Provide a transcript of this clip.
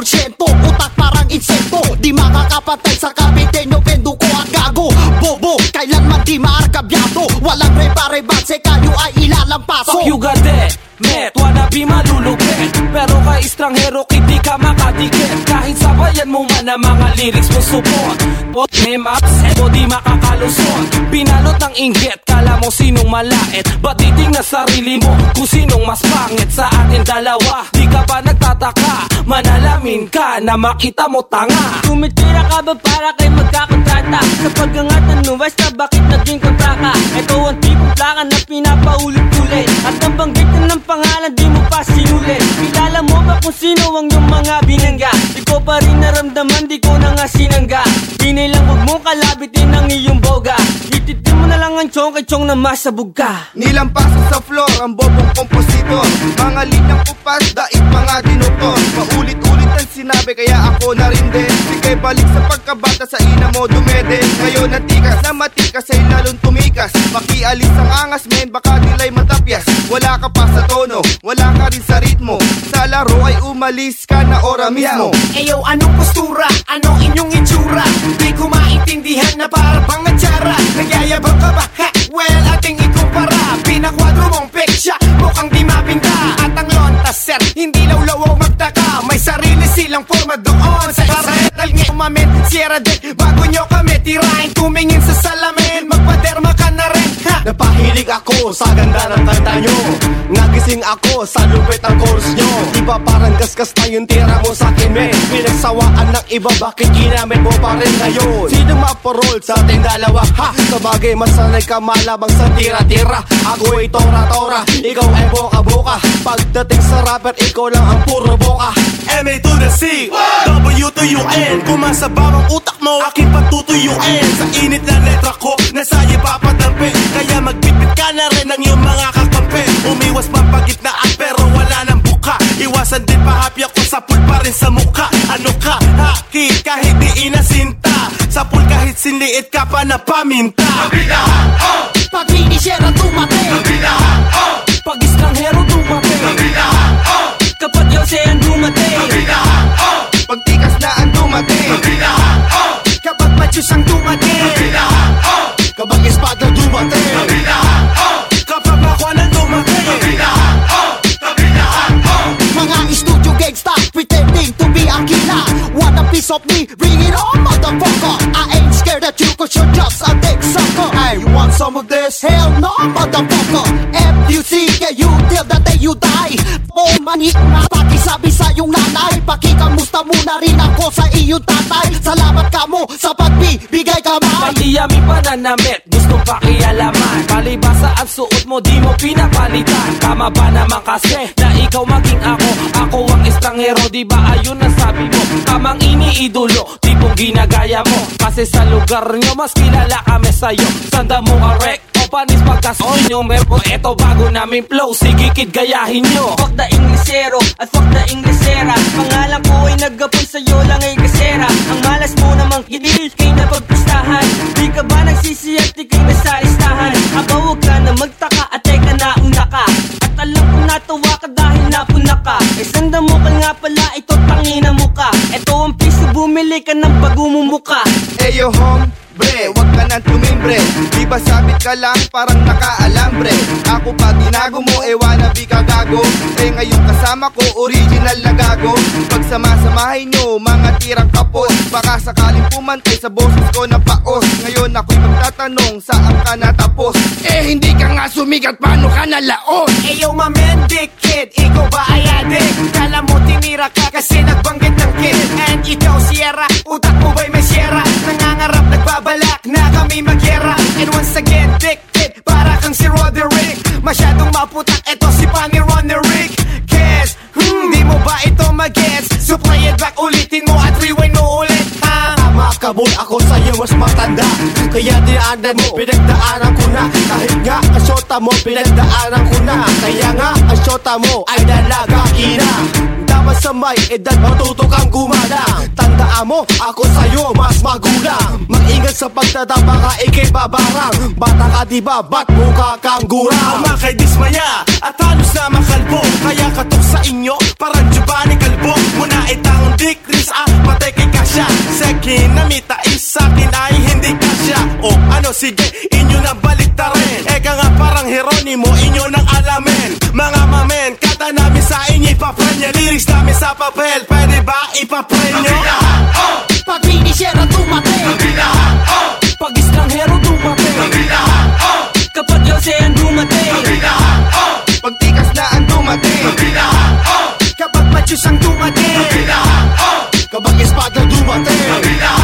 porsyento Utak parang insekto Di makakapatay sa kapitenyo Walang reba-rebatse kayo ay ilalampaso Fuck you gade, met, wanna be malulupit Pero kay estranghero hindi ka makadikit. Kahit sabayan mo man ang mga lyrics mo support. O may maps, o di makakalusot. Pinalot ng inggit, kala mo sinong malait. Ba't titingnan sarili mo kung sinong mas pangit? Sa atin dalawa, di ka ba nagtataka. Manalamin ka na makita mo tanga. Tumitira ka ba para kay magkakontrata? Sa pag-angat ng basta bakit naging kontraka Ito ang plaka na pinapaulit-ulit. At ang banggitan ng pangalan di mo pa sinulit Kilala mo ba kung sino ang iyong mga binangga? Di ko pa rin naramdaman di ko na nga sinangga mo na lang ang chong kay chong na masabog ka. Nilampasan sa floor ang bobong kompositor. Mga linyang kupas, dait mga dinutor. Paulit-ulit ang sinabi kaya ako na rin din. Sige balik sa pagkabata sa ina mo dumede. Ngayon natikas na matikas ay lalong tumikas. Makialis ang angas men baka nila'y matapyas. Wala ka pa sa tono, wala ka rin sa ritmo. Sa laro ay umalis ka na ora mismo. Eyo, anong postura? Anong inyong itsura? Di ko maintindihan na para bang atsara Nagyayabang ka ba? Ha? Well, ating ikumpara Pinakwadro mong peksya, mukhang di mapinta At ang lontas, sir, hindi lawlaw magtaka May sarili silang forma doon Sa Israel nga umamin, Sierra Deck Bago nyo kami tirahin, tumingin sa salamin Magpaderma ka na rin? Napahilig ako sa ganda ng kanta nyo. Nagising ako sa lupit ng chorus nyo. Di ba parang gasgas na yung tira mo sa akin men. Pinagsawaan ng iba bakit ginamit mo pa rin ngayon? Sino maparol sa ating dalawa? Ha? Sabagay masanay ka malabang sa tira-tira. Ako ay tora-tora, ikaw ay boka-boka Pagdating sa rapper ikaw lang ang puro boka. MA to the C, W to UN Kumasa bawang utak mo, aking patutuyuin. Sa init na letra ko, nasa iyo papadampi Kaya magbitbit ka na rin ng iyong mga kakampi. Umiwas pa pagitnaan pero wala nang buka. Iwasan din pahapya ko sa pool pa rin sa mukha. Ano ka, haki, kahit di inasinta. Sa pool kahit sinliit ka pa na paminta. Kabilahan, oh! Pag finisher ang tumating Kabilahan, oh! Kapag Yose ang dumating Kabilahan, oh! Pagtikas na ang dumating Kabilahan, oh! Kapag matyos ang dumating Kabilahan, oh! Kapag espada dumating Kabilahan, oh! Kapag na dumating Kabilahan, oh! Kabilahan, oh! Mga studio gangsta pretending to be a killer Want a piece of me? Bring it on, motherfucker I ain't scared that you cause you're just a dick sucker Hey, you want some of this? Hell no, motherfucker F.U.C. Yeah, you till the day you die Oh, mani na pakisabi sa iyong nanay. Pakikamusta muna rin ako sa iyong tatay. Salamat ka mo sa pagbibigay kamay Pati aming pananamit, gusto pakialaman Palibasa ang suot mo, di mo pinapalitan. Tama ba naman kasi na ikaw maging ako? Ako ang estranghero, di ba? Ayun ang sabi mo. Tamang iniidolo, tipong ginagaya mo. Kasi sa lugar nyo, mas kilala kami sa'yo. Sanda mo arek, panis pagkasoy nyo Merko, eto bago namin flow, sige kid gayahin nyo. Fuck the Inglesero at fuck the Inglesera. Pangalan ko ay nagapon sa'yo lang ay kasera Ang malas mo namang kinis kay napagpistahan. Di ka ba nagsisiyat di kay nasa listahan Aba huwag ka na magtaka at teka nauna ka At alam ko natuwa ka dahil napuna ka. Eh sanda mo ka nga pala ito tangina mo ka. Ito ang piso bumili ka ng bagong mumuka Eyo hombre, wag ka nang tumimbre. Di ba sabit ka lang? Parang nakaalambre. Ako pa tinago mo, eh wannabe ka gago. Eh ngayon kasama ko, original na gago. Pagsamasamahin nyo, mga tirang kapos. Baka sakaling pumantay sa boses ko na paos. Ngayon ako'y magtatanong, saan ka natapos? Eh hindi ka nga sumigat, paano ka nalaos? Eyo, mamendik kid, ikaw ba ay adik? Kala mo tinira ka kasi nagbanggit ng kid. And ikaw, Sierra, utak Makabul ako sa'yo mas matanda. Kaya dinaanan mo, pinagdaanan na Kahit syota mo pinagdaanan ko na. Kaya nga ang syota mo ay dalaga kina. Dapat sa may edad matuto kang gumana. Tandaan mo ako sa'yo mas magulang. Mag-ingat sa pagtatapa ka ikay babarang. Bata ka diba ba't mukha kang gurang Ama kay dismaya at halos na makalbo. Kaya katok sa inyo parang Giovanni Calvo. Muna itang decrease ah patay kay kasya Sekin na mita is sa'kin ay hindi kasya O ano sige inyo na balik rin Eka nga parang Heronimo Inyo ng alamin Mga mamen Kata namin sa inyo ipaprend nyo Lyrics namin sa papel Pwede ba ipaprend nyo? Ang pinahan, oh! Pag minishera dumating Ang pinahan, oh! Pag estranghero dumating Ang pinahan, oh! Kapag yosean dumating Ang pinahan, oh! Pag tikas na ang dumating Ang pinahan, oh! Kapag machus ang dumating Ang pinahan, oh! Kapag espada dumating Ang pinahan,